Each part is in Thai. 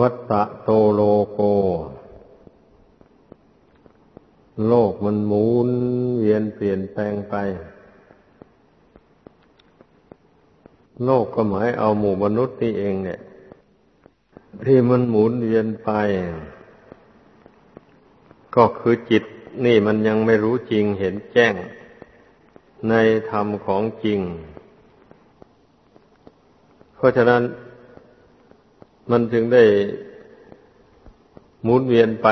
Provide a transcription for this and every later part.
วัตตะโตโลโก โลกมันหมุนเวียนเปลี่ยนแปลงไป โลกก็หมายเอาหมู่มนุษย์นี่เองเนี่ย ที่มันหมุนเวียนไป ก็คือจิตนี่มันยังไม่รู้จริงเห็นแจ้ง ในธรรมของจริง เพราะฉะนั้น มันจึงได้หมุนเวียนไป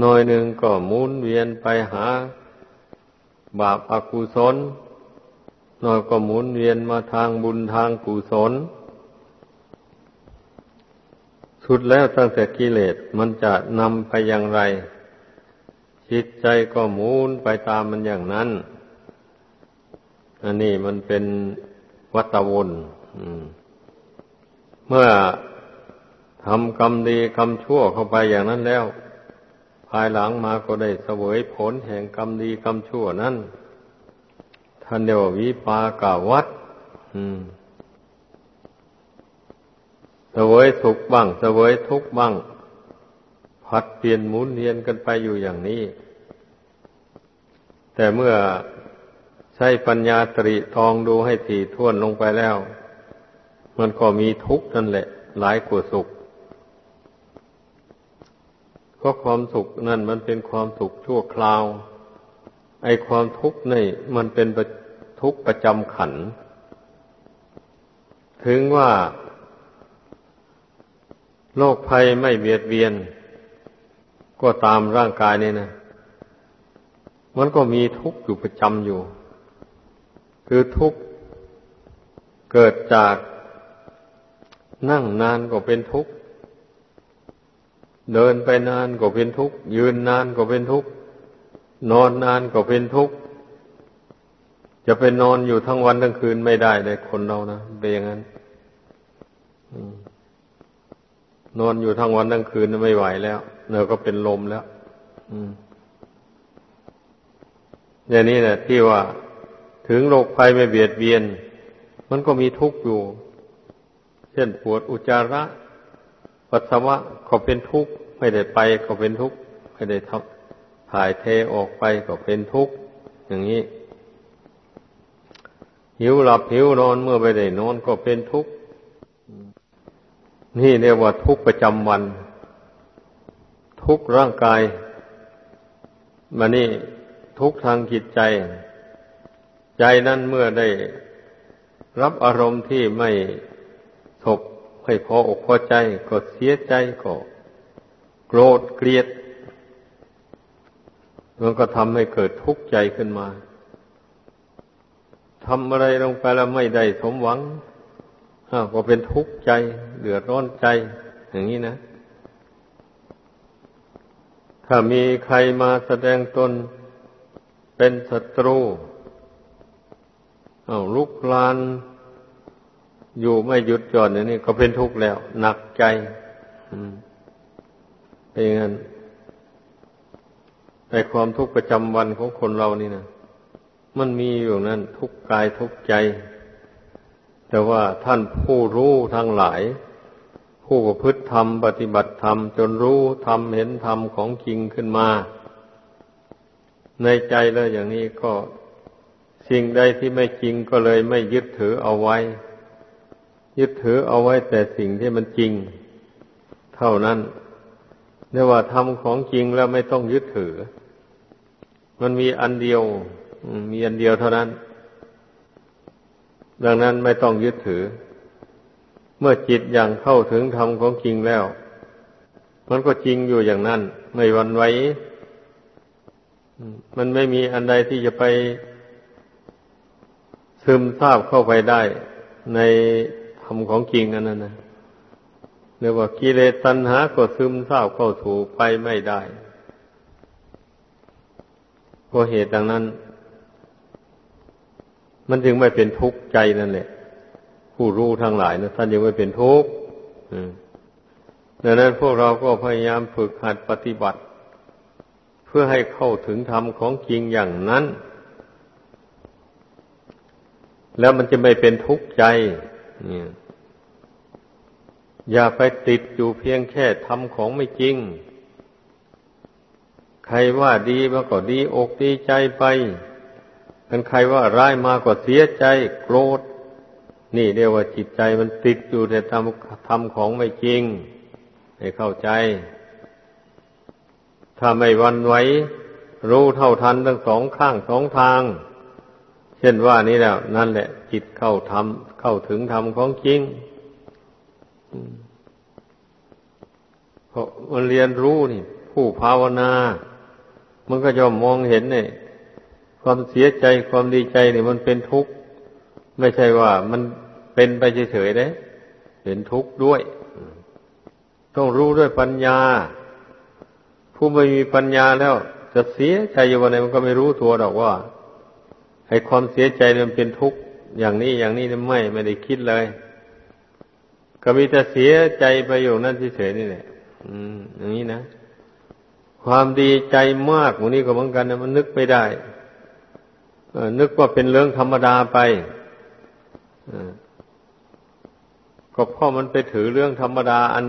หน่อยหนึ่งก็หมุนเวียนไปหา บาปอากุศลหน่อยก็หมุนเวียนมาทางบุญทางกุศล สุดแล้วตั้งแต่กิเลสมันจะนำไปอย่างไร จิตใจก็หมุนไปตามมันอย่างนั้น อันนี้มันเป็นวัตวน อืม เมื่อทำกรรมดีกรรมชั่วเข้าไปอย่างนั้นแล้ว ภายหลังมาก็ได้เสวยผลแห่งกรรมดีกรรมชั่วนั้นท่านเดียววิปากาวัดเสวยสุขบ้างเสวยทุกข์บ้าง ผัดเปลี่ยนหมุนเวียนกันไปอยู่อย่างนี้ แต่เมื่อใช้ปัญญาตริทองดูให้ถี่ถ้วนลงไปแล้ว มันก็มีทุกข์นั่นแหละ หลายกว่าสุข เพราะความสุขนั่นมันเป็นความสุขชั่วคราว ไอความทุกข์นี่มันเป็นทุกข์ประจำขัน ถึงว่า โรคภัยไม่เบียดเบียน ก็ตามร่างกายนี่นะ มันก็มีทุกข์อยู่ประจำอยู่ คือทุกข์เกิดจาก นั่งนานก็เป็นทุกข์ เดินไปนานก็เป็นทุกข์ ยืนนานก็เป็นทุกข์ นอนนานก็เป็นทุกข์ จะไปนอนอยู่ทั้งวันทั้งคืนไม่ได้เลยคนเรานะเป็นอย่างนั้นนอนอยู่ทั้งวันทั้งคืนไม่ไหวแล้วเนื้อก็เป็นลมแล้วอย่างนี้แหละที่ว่าถึงโรคภัยไม่เบียดเบียน มันก็มีทุกข์อยู่ เช่นปวดอุจจาระปัสสาวะก็เป็นทุกข์ไม่ได้ไปก็เป็นทุกข์ไม่ได้ทำถ่ายเทออกไปก็เป็นทุกข์อย่างนี้ หิวหลับหิวนอนเมื่อไม่ได้นอนก็เป็นทุกข์นี่เรียกว่าทุกข์ประจำวัน ทุกร่างกายมานี่ทุกทางจิตใจ ใจนั้นเมื่อได้รับอารมณ์ที่ไม่ ศพไม่พออกพอใจก็เสียใจก็โกรธเกลียดมันก็ทำให้เกิดทุกข์ใจขึ้นมาทำอะไรลงไปแล้วไม่ได้สมหวังก็เป็นทุกข์ใจเดือดร้อนใจ อย่างนี้นะ ถ้ามีใครมาแสดงตนเป็นศัตรู เอาลุกลาน อยู่ไม่หยุดหย่อนอย่างนี้ก็เป็นทุกข์แล้ว หนักใจเป็นอย่างนั้นในความทุกข์ประจำวันของคนเรานี่นะมันมีอยู่นั้นทุกกายทุกใจ แต่ว่าท่านผู้รู้ทั้งหลาย ผู้ประพฤติธรรมปฏิบัติธรรม จนรู้ธรรมเห็นธรรมของจริงขึ้นมา ในใจแล้วอย่างนี้ก็สิ่งใดที่ไม่จริงก็เลยไม่ยึดถือเอาไว้ ยึดถือเอาไว้แต่สิ่งที่มันจริง เท่านั้นเรียกว่าทำของจริงแล้วไม่ต้องยึดถือ มันมีอันเดียว มีอันเดียวเท่านั้น ดังนั้นไม่ต้องยึดถือ เมื่อจิตอย่างเข้าถึงธรรมของจริงแล้ว มันก็จริงอยู่อย่างนั้น ไม่วันไหวมันไม่มีอันใดที่จะไปซึมซาบเข้าไปได้ใน รมของจริงอันนั้นนะเรียกว่ากิเลสตัณหาก็ซึมซาเข้าถูไปไม่ได้เพราะเหตุดังนั้น มันจึงไม่เป็นทุกข์ใจนั่นแหละ ผู้รู้ทั้งหลายนะท่านยังไม่เป็นทุกข์ดังนั้นพวกเราก็พยายามฝึกหัดปฏิบัติ เพื่อให้เข้าถึงธรรมของจริงอย่างนั้น แล้วมันจะไม่เป็นทุกข์ใจเนี่ย อย่าไปติดอยู่เพียงแค่ทำของไม่จริง ใครว่าดีมาก็ดีอกดีใจไปกันใครว่าร้ายมาก็เสียใจโกรธ นี่เรียกว่าจิตใจมันติดอยู่แต่ทำทำของไม่จริง ให้เข้าใจ ถ้าไม่วันไหวรู้เท่าทันทั้งสองข้างสองทาง เช่นว่านี้แล้ว นั่นแหละ จิตเข้าทำเข้าถึงธรรมของจริง เพราะมันเรียนรู้นี่ ผู้ภาวนา มันก็จะมองเห็นเนี่ยความเสียใจความดีใจเนี่ยมันเป็นทุกข์ไม่ใช่ว่ามันเป็นไปเฉยๆเลยเป็นทุกข์ด้วย ต้องรู้ด้วยปัญญา ผู้ไม่มีปัญญาแล้ว จะเสียใจอยู่วันไหนมันก็ไม่รู้ตัวหรอกว่าไอ้ความเสียใจมันเป็นทุกข์อย่างนี้อย่างนี้ไม่ไม่ได้คิดเลย ก็มีแต่เสียใจไปอยู่นั่นเฉยๆนี่แหละอืมอย่างนี้นะความดีใจมากวันนี้ก็เหมือนกันนะมันนึกไม่ได้นึกว่าเป็นเรื่องธรรมดาไปก็เพราะมันไปถือเรื่องธรรมดา อัน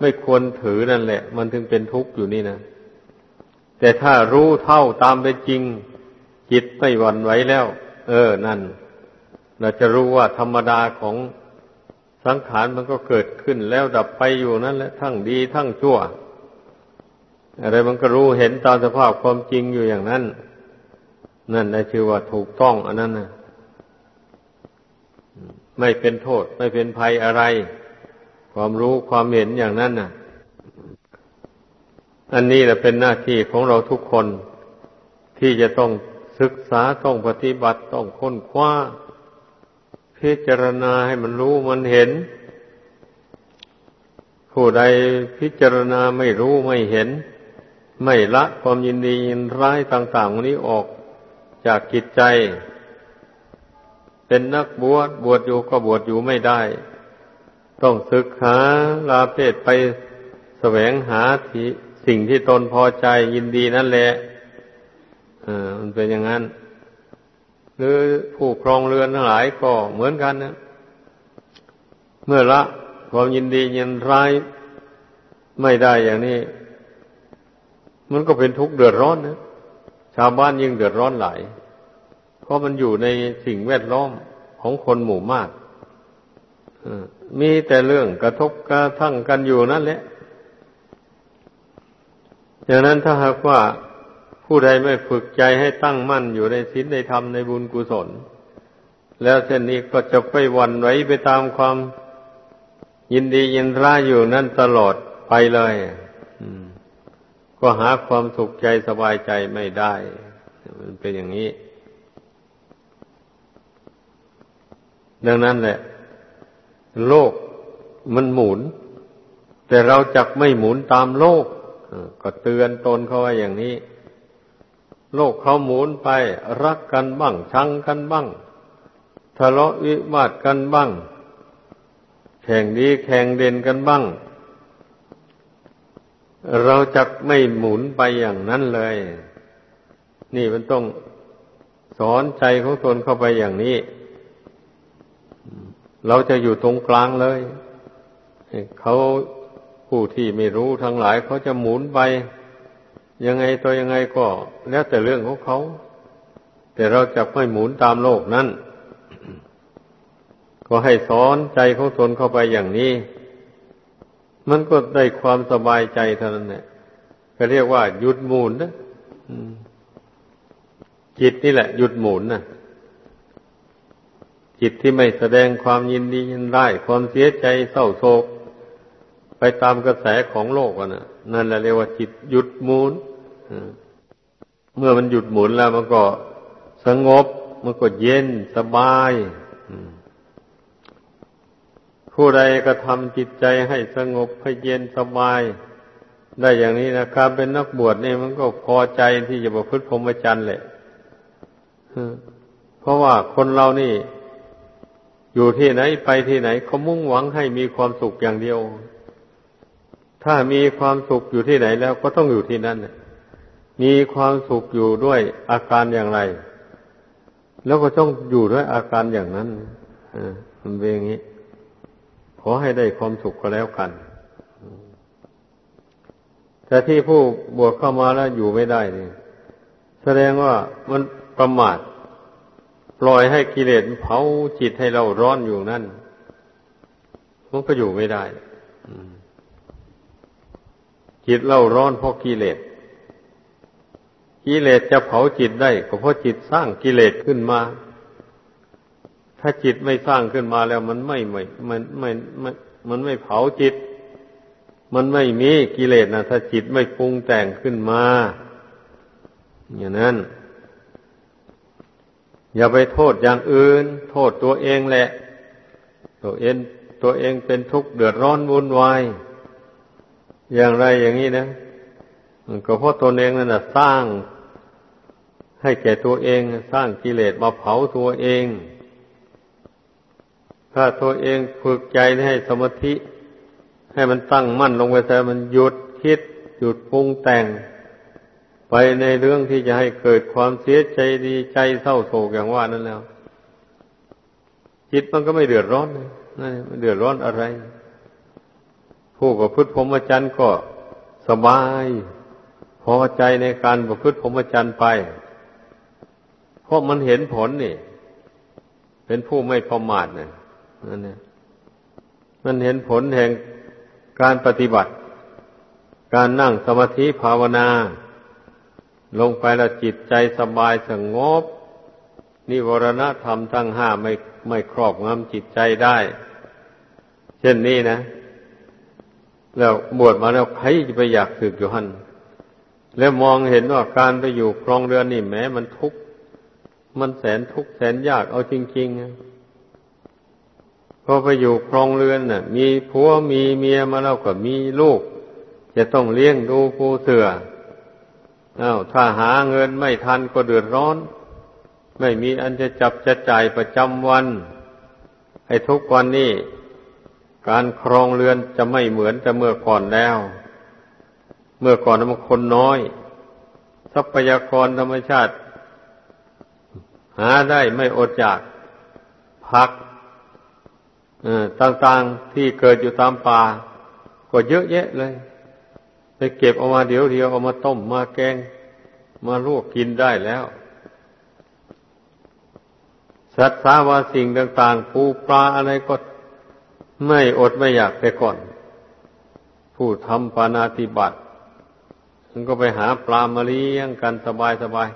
ไม่ควรถือนั่นแหละ มันถึงเป็นทุกข์อยู่นี่นะแต่ถ้ารู้เท่าตามเป็นจริง จิตไม่หวั่นไหวแล้ว เออนั่น เราจะรู้ว่าธรรมดาของ สังขารมันก็เกิดขึ้นแล้วดับไปอยู่นั่นแหละทั้งดีทั้งชั่ว อะไรมันก็รู้เห็นตามสภาพความจริงอยู่อย่างนั้น นั่นได้ชื่อว่าถูกต้องอันนั้นนะไม่เป็นโทษ ไม่เป็นภัยอะไร ความรู้ความเห็นอย่างนั้นน่ะ อันนี้แหละเป็นหน้าที่ของเราทุกคนที่จะต้องศึกษาต้องปฏิบัติต้องค้นคว้า พิจารณาให้มันรู้มันเห็น ผู้ใดพิจารณาไม่รู้ไม่เห็น ไม่ละความยินดียินร้ายต่างๆนี้ออกจากกิจใจ เป็นนักบวชบวชอยู่ก็บวชอยู่ไม่ได้ ต้องศึกษาลาเพศไปแสวงหาสิ่งที่ตนพอใจยินดีนั่นแหละอ่ามันเป็นอย่างนั้น หรือผู้ครองเรือนทั้งหลายก็เหมือนกันนะเมื่อละความยินดียินร้ายไม่ได้อย่างนี้ มันก็เป็นทุกข์เดือดร้อนนะชาวบ้านยิ่งเดือดร้อนหลาย เพราะมันอยู่ในสิ่งแวดล้อมของคนหมู่มากมีแต่เรื่องกระทบกระทั่งกันอยู่นั่นแหละดังนั้นถ้าหากว่า ผู้ใดไม่ฝึกใจให้ตั้งมั่นอยู่ในศีลในธรรมในบุญกุศล แล้วเช่นนี้ก็จะไปวันไหวไปตามความ ยินดียินร้ายอยู่นั่นตลอดไปเลยก็หาความสุขใจสบายใจไม่ได้ มันเป็นอย่างนี้ ดังนั้นแหละ โลกมันหมุน แต่เราจักไม่หมุนตามโลกก็เตือนตนเขาว่าอย่างนี้ โลกเขาหมุนไป รักกันบ้าง ชังกันบ้าง ทะเลาะวิวาทกันบ้าง แข่งดีแข่งเด่นกันบ้าง เราจะไม่หมุนไปอย่างนั้นเลย นี่มันต้องสอนใจของตนเข้าไปอย่างนี้ เราจะอยู่ตรงกลางเลย เขาผู้ที่ไม่รู้ทั้งหลายเขาจะหมุนไป ยังไงตัวยังไงก็ แล้วแต่เรื่องของเขา แต่เราจะไม่หมุนตามโลกนั้นก็ให้สอนใจของตนเข้าไปอย่างนี้ มันก็ได้ความสบายใจเท่านั้นแหละก็เรียกว่า หยุดหมุนนะจิตนี่แหละ หยุดหมุนนะจิตที่ไม่แสดงความยินดียินร้ความเสียใจเศร้าโศก ไปตามกระแสของโลกนะนั่นแหละเรียกว่าจิตหยุดหมุนเมื่อมันหยุดหมุนแล้วมันก็สงบ มันก็เย็นสบายผู้ใดก็ทำจิตใจให้สงบให้เย็นสบาย ได้อย่างนี้นะการเป็นนักบวชนี่มันก็พอใจที่จะประพฤติพรหมจรรย์แหละเพราะว่าคนเรานี่ อยู่ที่ไหนไปที่ไหนเขามุ่งหวังให้มีความสุขอย่างเดียว ถ้ามีความสุขอยู่ที่ไหนแล้วก็ต้องอยู่ที่นั่นมีความสุขอยู่ด้วยอาการอย่างไร แล้วก็ต้องอยู่ด้วยอาการอย่างนั้นมันเป็นอย่างนี้ ขอให้ได้ความสุขก็แล้วกันแต่ที่ผู้บวชเข้ามาแล้วอยู่ไม่ได้นี่แสดงว่ามันประมาทปล่อยให้กิเลสเผาจิตให้เราร้อนอยู่นั่นมันก็อยู่ไม่ได้ จิตเราร้อนเพราะกิเลสกิเลสจะเผาจิตได้ก็เพราะจิตสร้างกิเลสขึ้นมา ถ้าจิตไม่สร้างขึ้นมาแล้วมันไม่ไม่มันไม่มันมันไม่เผาจิต มันไม่มีกิเลสนะถ้าจิตไม่ปรุงแต่งขึ้นมา อย่างนั้น อย่าไปโทษอย่างอื่น โทษตัวเองแหละ ตัวเองตัวเองเป็นทุกข์เดือดร้อนวุ่นวาย อย่างไรอย่างนี้นะก็เพราะตนเองนั่นนะสร้างให้แก่ตัวเอง สร้างกิเลสมาเผาตัวเอง ถ้าตัวเองฝึกใจให้สมาธิ ให้มันตั้งมั่นลงไปแต่มันหยุดคิด หยุดปรุงแต่ง ไปในเรื่องที่จะให้เกิดความเสียใจดีใจเศร้าโศกอย่างว่านั้นแล้ว จิตมันก็ไม่เดือดร้อนเลยนั่นไม่เดือดร้อนอะไร ผู้ประพฤติพรหมจรรย์ก็สบายพอใจในการประพฤติพรหมจรรย์ไป เพราะมันเห็นผลนี่ เป็นผู้ไม่ประมาทเนี่ยนั่นเนี่มันเห็นผลแห่งการปฏิบัติ การนั่งสมาธิภาวนา ลงไปแล้วจิตใจสบายสงบ นิวรณธรรมทั้งห้าไม่ไม่ครอบงำจิตใจได้ เช่นนี้นะ แล้วบวชมาแล้วใครจะไปอยากสึกอยู่หันแล้วมองเห็นว่าการไปอยู่ครองเรือนนี่แม้มันทุกข์มันแสนทุกข์แสนยากเอาจริงๆพอไปอยู่ครองเรือนน่ะ มีผัวมีเมียมาแล้วก็มีลูก จะต้องเลี้ยงดูผู้เสืออ้าวถ้าหาเงินไม่ทันก็เดือดร้อน ไม่มีอันจะจับจะจ่ายประจำวัน ให้ทุกวันนี้ การครองเรือนจะไม่เหมือนแต่เมื่อก่อนแล้ว เมื่อก่อนมันคนน้อย ทรัพยากรธรรมชาติ หาได้ไม่อดจากผักต่างๆที่เกิดอยู่ตามป่าก็เยอะแยะเลยไปเก็บออกมาเดี๋ยวเดียวเอามาต้มมาแกง มาลวกกินได้แล้วสัตว์สาวาสิ่งต่าง ๆ ปูปลาอะไรก็ ไม่อดไม่อยากแต่ก่อน ผู้ทำปานาติบัติมันก็ไปหาปลามาเลี้ยงกันสบายสบาย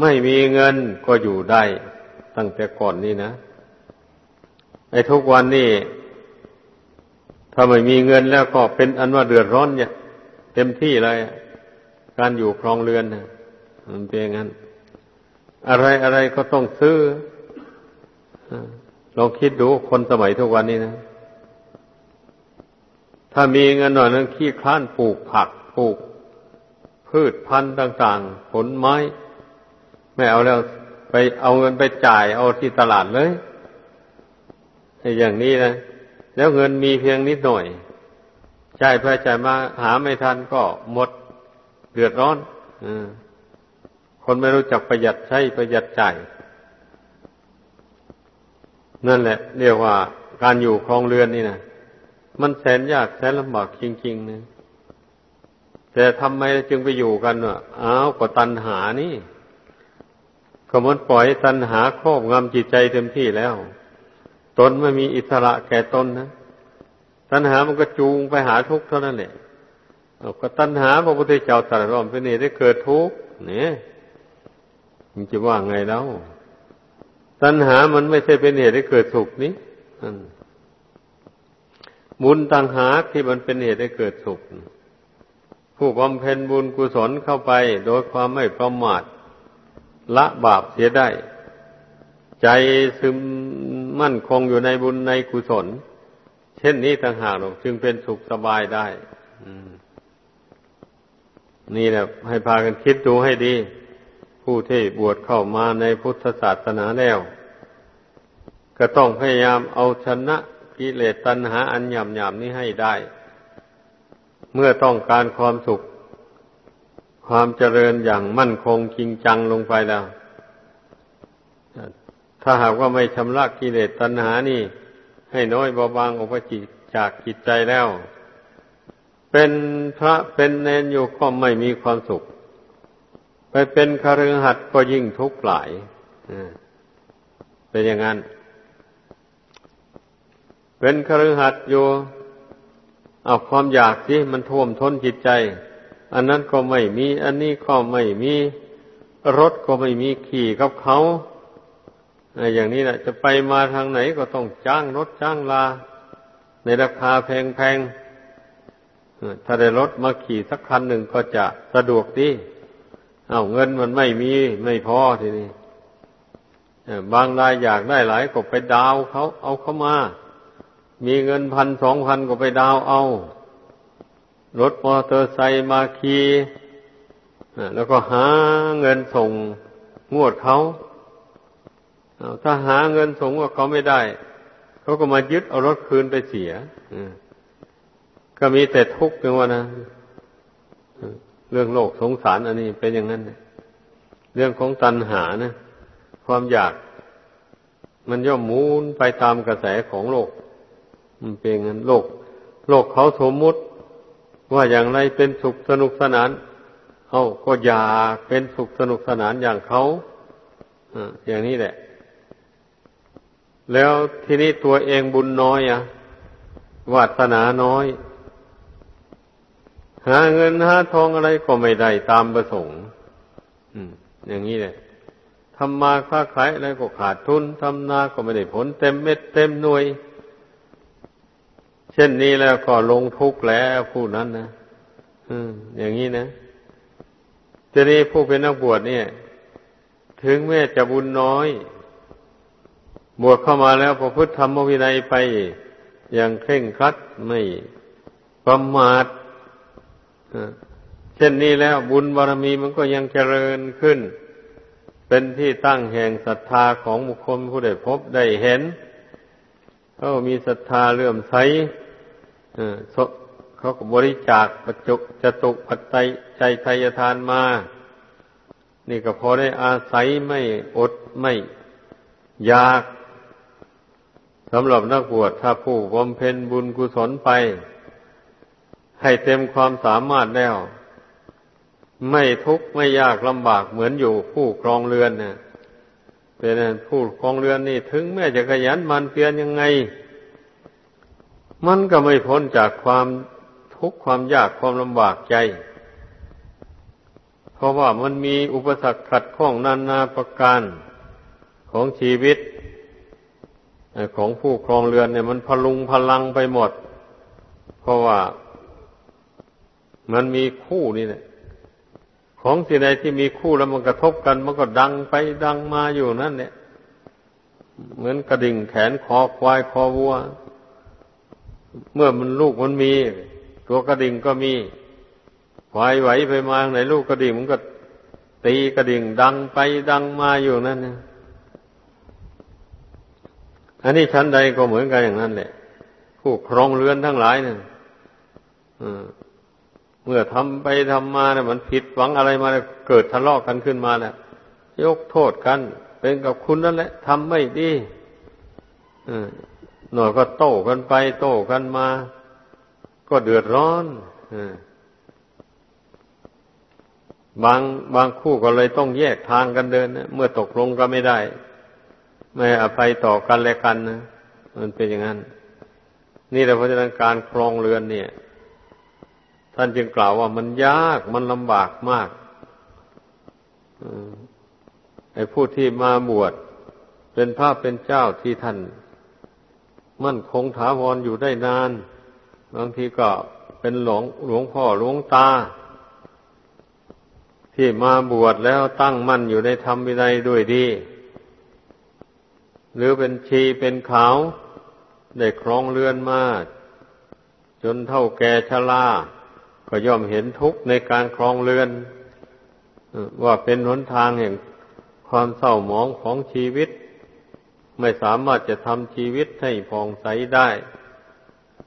ไม่มีเงินก็อยู่ได้ ตั้งแต่ก่อนนี่นะไอ้ทุกวันนี่ถ้าไม่มีเงินแล้วก็เป็นอันว่าเดือดร้อนเนี่ยเต็มที่เลยการอยู่ครองเรือนนะมันเป็นอย่างนั้น อะไรอะไรก็ต้องซื้อลองคิดดูคนสมัยทุกวันนี้นะ ถ้ามีเงินหน่อยนึงขี้คลานปลูกผักปลูก พืชพันธุ์ต่าง ๆ ผลไม้ ไม่เอาแล้วไปเอาเงินไปจ่ายเอาที่ตลาดเลยอย่างนี้นะ แล้วเงินมีเพียงนิดหน่อยจ่ายไปจ่ายมาหาไม่ทันก็หมดเดือดร้อนอคนไม่รู้จักประหยัดใช้ประหยัดจ่ายนั่นแหละ เรียกว่าการอยู่ครองเรือนนี่นะ มันแสนยากแสนลำบากจริงๆนะแต่ทำไมจึงไปอยู่กันวะอ้าวก็ตันหานี่ก็มันปล่อยตัณหาครอบงำจิตใจเต็มที่แล้ว ตนไม่มีอิสระแก่ตนนะตัณหามันก็จูงไปหาทุกข์เท่านั้นแหละก็ตัณหาพระพุทธเจ้าตรัสว่าเป็นเหตุให้เกิดทุกข์เนี่ยมันจะว่าไงแล้ว ตัณหามันไม่ใช่เป็นเหตุให้เกิดสุขนี้ บุญตัณหากที่มันเป็นเหตุให้เกิดสุข ผู้บำเพ็ญบุญกุศลเข้าไปโดยความไม่ประมาทละบาปเสียได้ ใจซึมมั่นคงอยู่ในบุญในกุศล เช่นนี้ต่างหากจึงเป็นสุขสบายได้นี่แหละให้พากันคิดดูให้ดี ผู้ที่บวชเข้ามาในพุทธศาสนาแล้ว ก็ต้องพยายามเอาชนะ กิเลสตัณหาอันหยาบหยาบนี้ให้ได้ เมื่อต้องการความสุข ความเจริญอย่างมั่นคงจริงจังลงไปแล้ว ถ้าหากว่าไม่ชำระกิเลสตัณหานี่ ให้น้อยเบาบางออกไปจากจิตใจแล้ว เป็นพระเป็นเนนอยู่ก็ไม่มีความสุข ไปเป็นคฤหัสถ์ก็ยิ่งทุกข์หลายเป็นอย่างนั้น เป็นคฤหัสถ์อยู่เอาความอยากสิมันท่วมท้นจิตใจ อันนั้นก็ไม่มี อันนี้ก็ไม่มีรถก็ไม่มีขี่กับเขาอย่างนี้แหละจะไปมาทางไหนก็ต้องจ้างรถจ้างลา ในราคาแพงๆถ้าได้รถมาขี่สักคันหนึ่งก็จะสะดวกดีเอาเงินมันไม่มีไม่พอทีนี้บางรายอยากได้หลายก็ไปดาวเขาเอาเขามา มีเงินพันสองพันก็ไปดาวเอา รถมอเตอร์ไซค์มาขี่แล้วก็หาเงินส่งงวดเขา ถ้าหาเงินส่งว่าเขาไม่ได้ เขาก็มายึดเอารถคืนไปเสียก็มีแต่ทุกข์กันว่านะเรื่องโลกสงสารอันนี้เป็นอย่างนั้นเรื่องของตัณหานะ ความอยาก มันย่อมมูนไปตามกระแสของโลก มันเป็นงั้นโลก โลกเขาสมมุติว่าอย่างไรเป็นสุขสนุกสนาน เอาก็อยากเป็นสุขสนุกสนานอย่างเขาอย่างนี้แหละ แล้วทีนี้ตัวเองบุญน้อยอะวาสนาน้อย หาเงินหาทองอะไรก็ไม่ได้ตามประสงค์อย่างนี้แหละทำมาค้าขายอะไรก็ขาดทุนทำนาก็ไม่ได้ผลเต็มเม็ดเต็มหน่วย เช่นนี้แล้วก็ลงทุกข์แล้วผู้นั้นนะอย่างนี้นะทีนี้ผู้เป็นนักบวชเนี่ย ถึงแม้จะบุญน้อย บวชเข้ามาแล้วพอพุทธธรรมวินัยไป อย่างเคร่งครัดไม่ประมาทเช่นนี้แล้วบุญบารมีมันก็ยังเจริญขึ้น เป็นที่ตั้งแห่งศรัทธาของบุคคลผู้ได้พบได้เห็น เขามีศรัทธาเลื่อมใสเขาก็บริจาคปัจจุจตุปัจจัยใจไทยทานมา นี่ก็พอได้อาศัยไม่อดไม่อยากสำหรับนักบวชถ้าผู้บำเพ็ญบุญกุศลไป ให้เต็มความสามารถแล้ว ไม่ทุกข์ไม่ยากลำบากเหมือนอยู่ผู้ครองเรือนเนี่ย เป็นผู้คองเรือนนี่ถึงแม้จะขยันมันเพียรยังไง มันก็ไม่พ้นจากความทุกข์ความยากความลำบากใจ เพราะว่ามันมีอุปสรรคขัดข้องนานาประการของชีวิตของผู้ครองเรือนเนี่ยมันพลุงพลังไปหมด เพราะว่ามันมีคู่นี่แหละ ของสิ่งใดที่มีคู่แล้วมันกระทบกัน มันก็ดังไปดังมาอยู่นั่นเนี่ย เหมือนกระดิ่งแขนคอควายคอวัว เมื่อมันลูกมันมี ตัวกระดิ่งก็มีควายไหวไปมาไหนลูกกระดิ่งมันก็ตีกระดิ่งดังไปดังมาอยู่นั่นเนี่ยอันนี้ชั้นใดก็เหมือนกันอย่างนั้นแหละผู้ครองเรือนทั้งหลายเนี่ย เมื่อทำไปทำมาเนี่ยมันผิดหวังอะไรมาเกิดทะเลาะกันขึ้นมาเนี่ยยกโทษกัน เป็นกับคุณนั่นแหละทำไม่ดีหน่อยก็โต้กันไป โต้กันมา ก็เดือดร้อนบางบางคู่ก็เลยต้องแยกทางกันเดินเมื่อตกลงก็ไม่ได้ ไม่อภัยต่อกันและกันนะมันเป็นอย่างนั้น นี่แหละเพราะฉะนั้นการครองเรือนเนี่ย ท่านจึงกล่าวว่ามันยากมันลำบากมากไอ้ผู้ที่มาบวชเป็นพระเป็นเจ้าที่ท่าน มั่นคงถาวรออยู่ได้นาน บางทีก็เป็นหลวงหลวงพ่อหลวงตา ที่มาบวชแล้วตั้งมั่นอยู่ในธรรมวินัยด้วยดี หรือเป็นชีเป็นขาว ได้ครองเรือนมาจนเท่าแก่ชรา ก็ย่อมเห็นทุกข์ในการครองเรือน ว่าเป็นหนทางแห่งความเศร้าหมองของชีวิต ไม่สามารถจะทำชีวิตให้ผ่องใสได้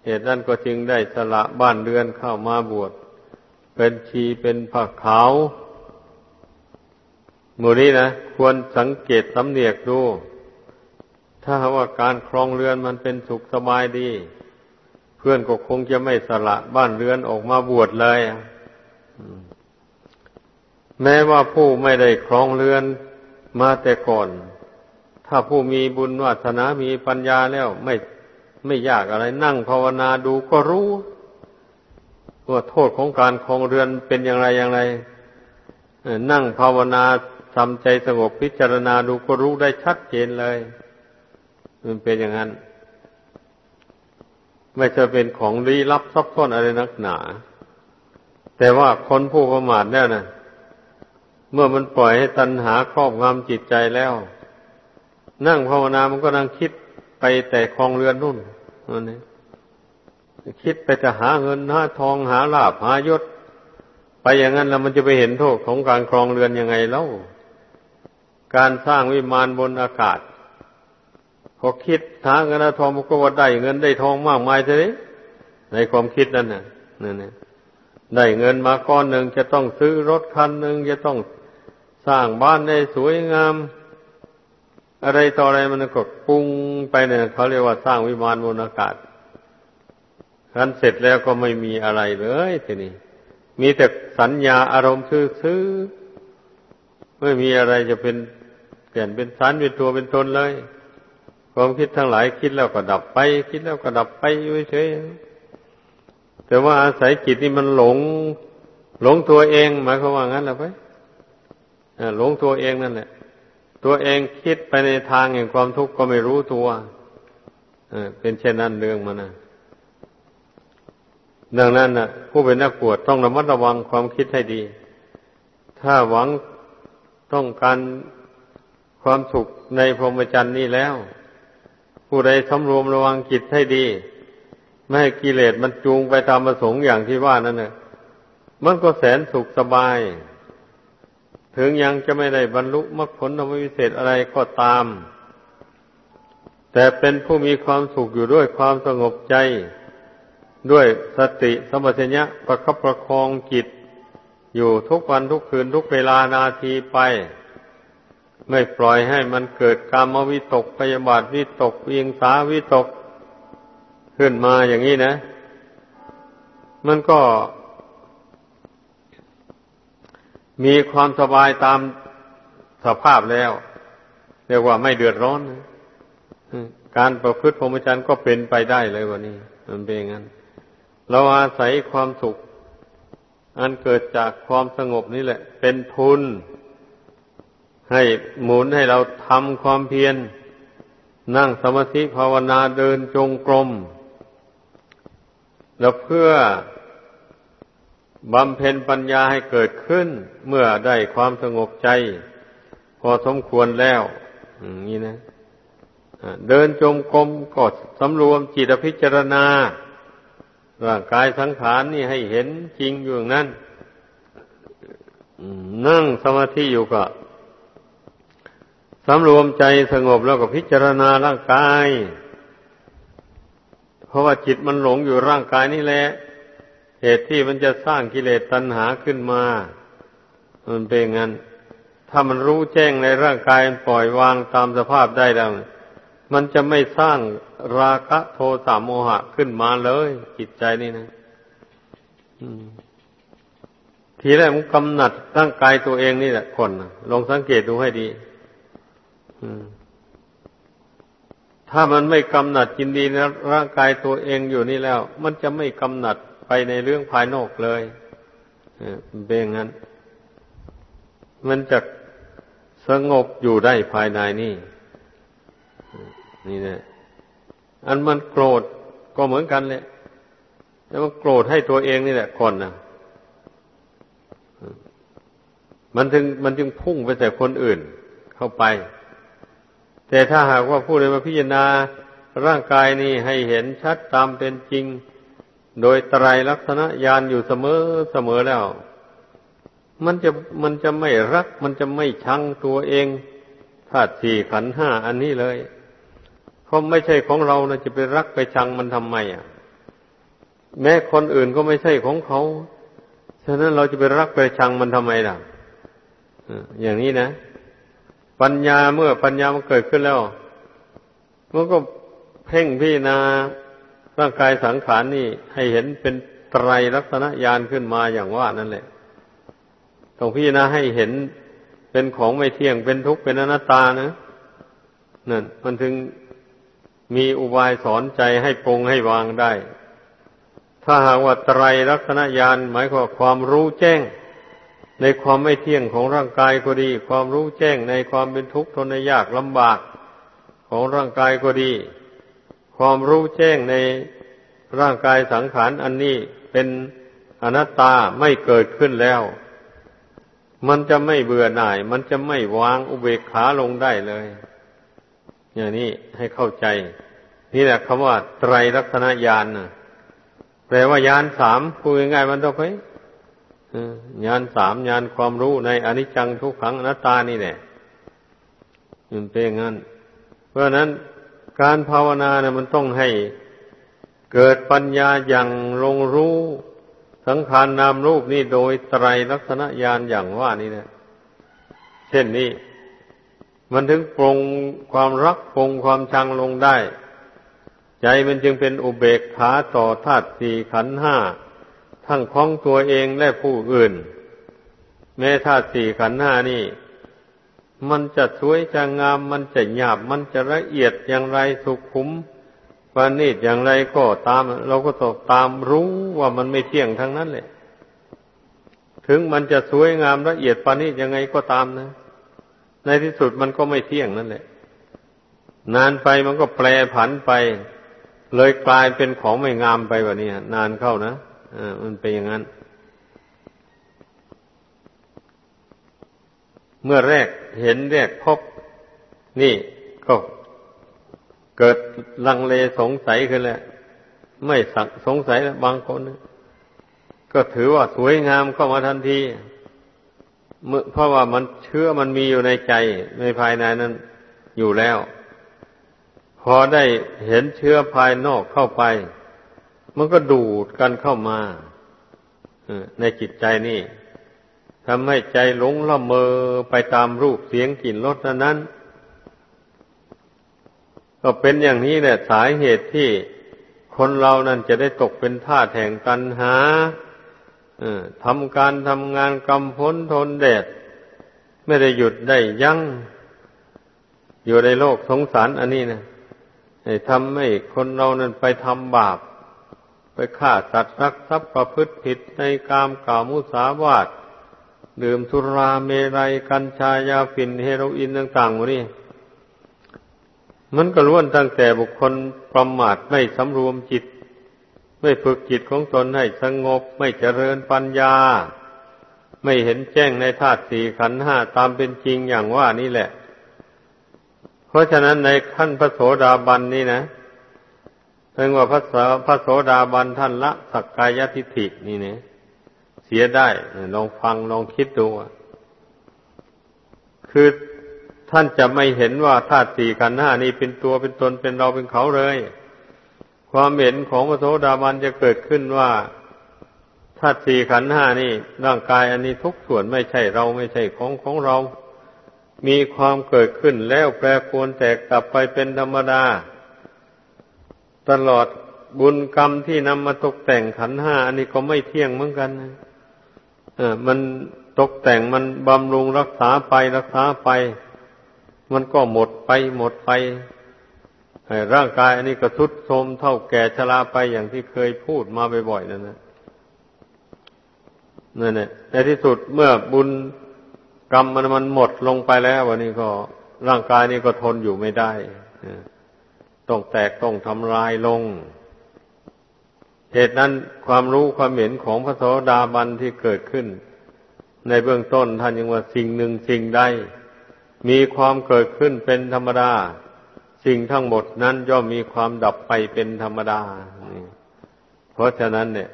เหตุนั้นก็จึงได้สละบ้านเรือนเข้ามาบวช เป็นชีเป็นผักขาวมูนี้นะควรสังเกตสำเนียกดู ถ้าว่าการครองเรือนมันเป็นสุขสบายดี พื่อนก็คงจะไม่สละบ้านเรือนออกมาบวชเลยแม้ว่าผู้ไม่ได้ครองเรือนมาแต่ก่อน ถ้าผู้มีบุญวาสนา มีปัญญาแล้วไม่ไม่ยากอะไรนั่งภาวนาดูก็รู้ว่าโทษของการครองเรือนเป็นอย่างไรอย่างไรนั่งภาวนาทำใจสงบพิจารณาดูก็รู้ได้ชัดเจนเลย มันเป็นอย่างนั้น ไม่จะเป็นของลี้ลับซับซ้อนอะไรนักหนา แต่ว่าคนผู้ประมาทเนี่ยนะเมื่อมันปล่อยให้ตัณหาครอบงำจิตใจแล้ว นั่งภาวนามันก็นั่งคิดไปแต่คลองเรือนนู่นนั่นเองคิดไปจะหาเงินหาทองหาลาภหายศ ไปอย่างนั้นแล้วมันจะไปเห็นโทษของการครองเรือนยังไงเล่าการสร้างวิมานบนอากาศ พอคิดหาเงินทองมันก็ว่าได้เงินได้ทองมากมายเลยในความคิดนั่นน่ะนั่นนี่ยได้เงินมาก้อนหนึ่งจะต้องซื้อรถคันหนึ่งจะต้องสร้างบ้านได้สวยงาม อะไรต่ออะไรมันก็ปุ้งไปเนี่ยเขาเรียกว่าสร้างวิมานบนอากาศคันเสร็จแล้วก็ไม่มีอะไรเลยทีนี้มีแต่สัญญาอารมณ์ซื่อๆไม่มีอะไรจะเป็นเปลี่ยนเป็นสารเป็นตัวเป็นตนเลย ความคิดทั้งหลายคิดแล้วก็ดับไป คิดแล้วก็ดับไปอยู่เฉยแต่ว่าอาศัยจิตนี่มันหลง หลงตัวเองหมายความว่างั้นหรือไปหลงตัวเองนั่นแหละ ตัวเองคิดไปในทางแห่งความทุกข์ก็ไม่รู้ตัวเป็นเช่นนั้นเรื่องมันนะดังนั้นนะผู้เป็นนักบวชต้องระมัดระวังความคิดให้ดี ถ้าหวังต้องการความสุขในพรหมจรรย์นี้แล้ว ผู้ใดสำรวมระวังจิตให้ดี ไม่ให้กิเลสมันจูงไปตามประสงค์อย่างที่ว่านั่นเนะมันก็แสนสุขสบาย ถึงยังจะไม่ได้บรรลุมรรคผลธรรมวิเศษอะไรก็ตาม แต่เป็นผู้มีความสุขอยู่ด้วยความสงบใจ ด้วยสติสมัชัญญะประคับประคองจิต อยู่ทุกวันทุกคืนทุกเวลานาทีไป ไม่ปล่อยให้มันเกิดกามวิตกพยาบาทวิตกเวียงสาวิตก ขึ้นมาอย่างนี้นะ มันก็ มีความสบายตามสภาพแล้ว เรียกว่าไม่เดือดร้อนการประพฤติพรหมจรรย์ก็เป็นไปได้เลยวันนี้ มันเป็นอย่างนั้นเราอาศัยความสุข อันเกิดจากความสงบนี่แหละ เป็นทุน ให้หมุนให้เราทำความเพียร นั่งสมาธิภาวนาเดินจงกรม แล้วเพื่อบำเพ็ญปัญญาให้เกิดขึ้น เมื่อได้ความสงบใจ พอสมควรแล้วอย่างนี้นะเดินจงกรมก็สำรวมจิตพิจารณา ร่างกายสังขารนี่ให้เห็นจริงอยู่อย่างนั้น นั่งสมาธิอยู่ก็ สำรวมใจสงบแล้วก็พิจารณาร่างกาย เพราะว่าจิตมันหลงอยู่ร่างกายนี่แหละ เหตุที่มันจะสร้างกิเลสตัณหาขึ้นมา มันเป็นงั้น ถ้ามันรู้แจ้งในร่างกายปล่อยวางตามสภาพได้แล้ว มันจะไม่สร้างราคะโทสะโมหะขึ้นมาเลย จิตใจนี่นะทีแรกมันกำหนัดร่างกายตัวเองนี่แหละคนลองสังเกตดูให้ดี ถ้ามันไม่กำหนัดจินดีในร่างกายตัวเองอยู่นี่แล้ว มันจะไม่กำหนัดไปในเรื่องภายนอกเลยเป็นอย่างนั้น มันจะสงบอยู่ได้ภายในนี่นี่นะอันมันโกรธก็เหมือนกันเลยแต่มันโกรธให้ตัวเองนี่แหละคนนะมันจึงมันจึงพุ่งไปแต่คนอื่นเข้าไป แต่ถ้าหากว่าผู้ใดมาพิจารณาร่างกายนี้ให้เห็นชัดตามเป็นจริง โดยไตรลักษณะญาณอยู่เสมอเสมอแล้ว มันจะมันจะไม่รัก มันจะไม่ชังตัวเองธาตุสี่ขันห้าอันนี้เลยราะไม่ใช่ของเรานะจะไปรักไปชังมันทำไมอะ แม้คนอื่นก็ไม่ใช่ของเขาฉะนั้นเราจะไปรักไปชังมันทำไมล่ะอย่างนี้นะ ปัญญาเมื่อปัญญามันเกิดขึ้นแล้ว มันก็เพ่งพิจารณาร่างกายสังขารนี่ให้เห็นเป็นไตรลักษณะญาณขึ้นมาอย่างว่านั่นแหละต้องพิจารณาให้เห็นเป็นของไม่เที่ยงเป็นทุกข์เป็นอนัตตานะนั่นมันถึงมีอุบายสอนใจให้ปรงให้วางได้ ถ้าหากว่าไตรลักษณญาณหมายความความรู้แจ้ง ในความไม่เที่ยงของร่างกายก็ดี ความรู้แจ้งในความเป็นทุกข์ทนยากลำบากของร่างกายก็ดี ความรู้แจ้งในร่างกายสังขารอันนี้เป็นอนัตตาไม่เกิดขึ้นแล้ว มันจะไม่เบื่อหน่าย มันจะไม่วางอุเบกขาลงได้เลย อย่างนี้ให้เข้าใจ นี่แหละคำว่าไตรลักษณญาณนะแปลว่ายานสามพูดง่ายๆมันต้องไป ญาณสามญาณความรู้ในอนิจจังทุกขังอนัตตานี่แหละมันเป็นงั้น เพราะนั้นการภาวนาเนี่ยมันต้องให้เกิดปัญญาอย่างลงรู้สังขารนามรูปนี่โดยไตรลักษณญาณอย่างว่านี่นะเช่นนี้ มันถึงปรงความรักปรงความชังลงได้ ใจมันจึงเป็นอุเบกขาต่อธาตุสี่ขันห้า ทั้งของตัวเองและผู้อื่น แม้ธาตุสี่ขันห้านี่ มันจะสวยจะงาม มันจะหยาบ มันจะละเอียดอย่างไรสุขุมปานิดอย่างไรก็ตาม เราก็ต้องตามรู้ว่ามันไม่เที่ยงทั้งนั้นแหละถึงมันจะสวยงามละเอียดปานิดยังไงก็ตามนะ ในที่สุดมันก็ไม่เที่ยงนั่นแหละ นานไปมันก็แปรผันไป เลยกลายเป็นของไม่งามไปวะนี้นานเข้านะ มันเป็นอย่างนั้น เมื่อแรกเห็นแรกพบ นี่ก็เกิดลังเลสงสัยขึ้นแล้วไม่สักสงสัยแล้วบางคนก็ถือว่าสวยงามเข้ามาทันทีเมื่อเพราะว่ามันเชื่อมันมีอยู่ในใจในภายในนั้นอยู่แล้ว พอได้เห็นเชื้อภายนอกเข้าไป มันก็ดูดกันเข้ามาในจิตใจนี่ทำให้ใจหลงละเมอไปตามรูปเสียงกลิ่นรสนั้น ก็เป็นอย่างนี้แหละสาเหตุที่คนเรานั้นจะได้ตกเป็นท่าแห่งตันหาทำการทำงานกำพ้นทนแดด ไม่ได้หยุดได้ยัง้งอยู่ในโลกสงสารอันนี้นะทำให้คนเรานั้นไปทำบาป ไปฆ่าสัตว์รักทรัพย์ประพฤติผิดในกามกล่าวมุสาวาทดื่มสุราเมรัยกัญชายาฝิ่นเฮโรอีนต่างๆวนี้มันก็ล้วนตั้งแต่บุคคลประมาทไม่สำรวมจิต ไม่ฝึกจิตของตนให้สงบ ไม่เจริญปัญญา ไม่เห็นแจ้งในธาตุสี่ขันห้าตามเป็นจริงอย่างว่านี่แหละ เพราะฉะนั้นในขั้นพระโสดาบันนี่นะ เพียงว่าพระพระโสดาบันท่านละสักกายทิฏฐินี่เนี่ยเสียได้ลองฟังลองคิดดูคือท่านจะไม่เห็นว่าธาตุสี่ขันธ์ห้านี้เป็นตัวเป็นตนเป็นเราเป็นเขาเลย ความเห็นของพระโสดาบันจะเกิดขึ้นว่าธาตุสี่ขันธ์ห้านี่ร่างกายอันนี้ทุกส่วนไม่ใช่เราไม่ใช่ของของเรา มีความเกิดขึ้นแล้วแปรปรวนแตกกลับไปเป็นธรรมดา ตลอดบุญกรรมที่นำมาตกแต่งขันห้าอันนี้ก็ไม่เที่ยงเหมือนกันนะมันตกแต่งมันบำรุงรักษาไปรักษาไป มันก็หมดไปหมดไปร่างกายอันนี้ก็ทุดโทรมเท่าแก่ชราไปอย่างที่เคยพูดมาบ่อยๆนั่นนะนั่นแหละในที่สุดเมื่อบุญกรรมมันมันหมดลงไปแล้ววันนี้ก็ ร่างกายนี้ก็ทนอยู่ไม่ได้ ต้องแตกต้องทำลายลง เหตุนั้นความรู้ความเห็นของพระโสดาบันที่เกิดขึ้น ในเบื้องต้นท่านยังว่าสิ่งหนึ่งสิ่งใดมีความเกิดขึ้นเป็นธรรมดา สิ่งทั้งหมดนั้นย่อมมีความดับไปเป็นธรรมดา เพราะฉะนั้นเนี่ย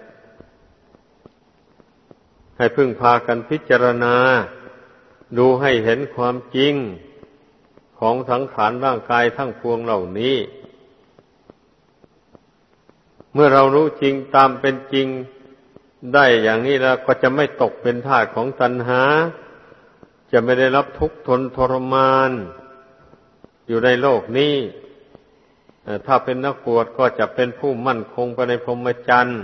ให้พึ่งพากันพิจารณา ดูให้เห็นความจริงของสังขารร่างกายทั้งพวงเหล่านี้ เมื่อเรารู้จริงตามเป็นจริงได้อย่างนี้แล้วก็จะไม่ตกเป็นทาสของตัณหา จะไม่ได้รับทุกข์ทนทรมาน อยู่ในโลกนี้ ถ้าเป็นนักบวชก็จะเป็นผู้มั่นคงไปในพรหมจรรย์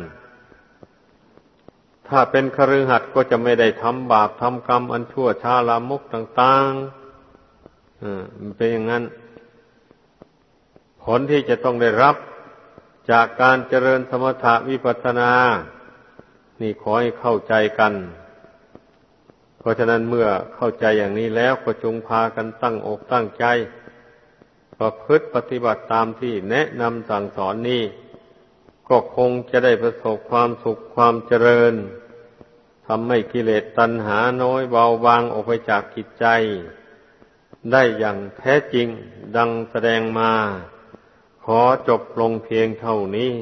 ถ้าเป็นคฤหัสถ์ก็จะไม่ได้ทำบาปทำกรรม อันชั่วช้าลามกต่างๆอ่าเป็นอย่างนั้น ผลที่จะต้องได้รับ จากการเจริญสมถะวิปัสสนา นี่ขอให้เข้าใจกัน เพราะฉะนั้นเมื่อเข้าใจอย่างนี้แล้วก็จงพากันตั้งอกตั้งใจ ประพฤติปฏิบัติตามที่แนะนำสั่งสอนนี้ ก็คงจะได้ประสบความสุขความเจริญทำให้กิเลสตัณหาน้อยเบาบางออกไปจากจิตใจ ได้อย่างแท้จริงดังแสดงมา ขอจบลงเพียงเท่านี้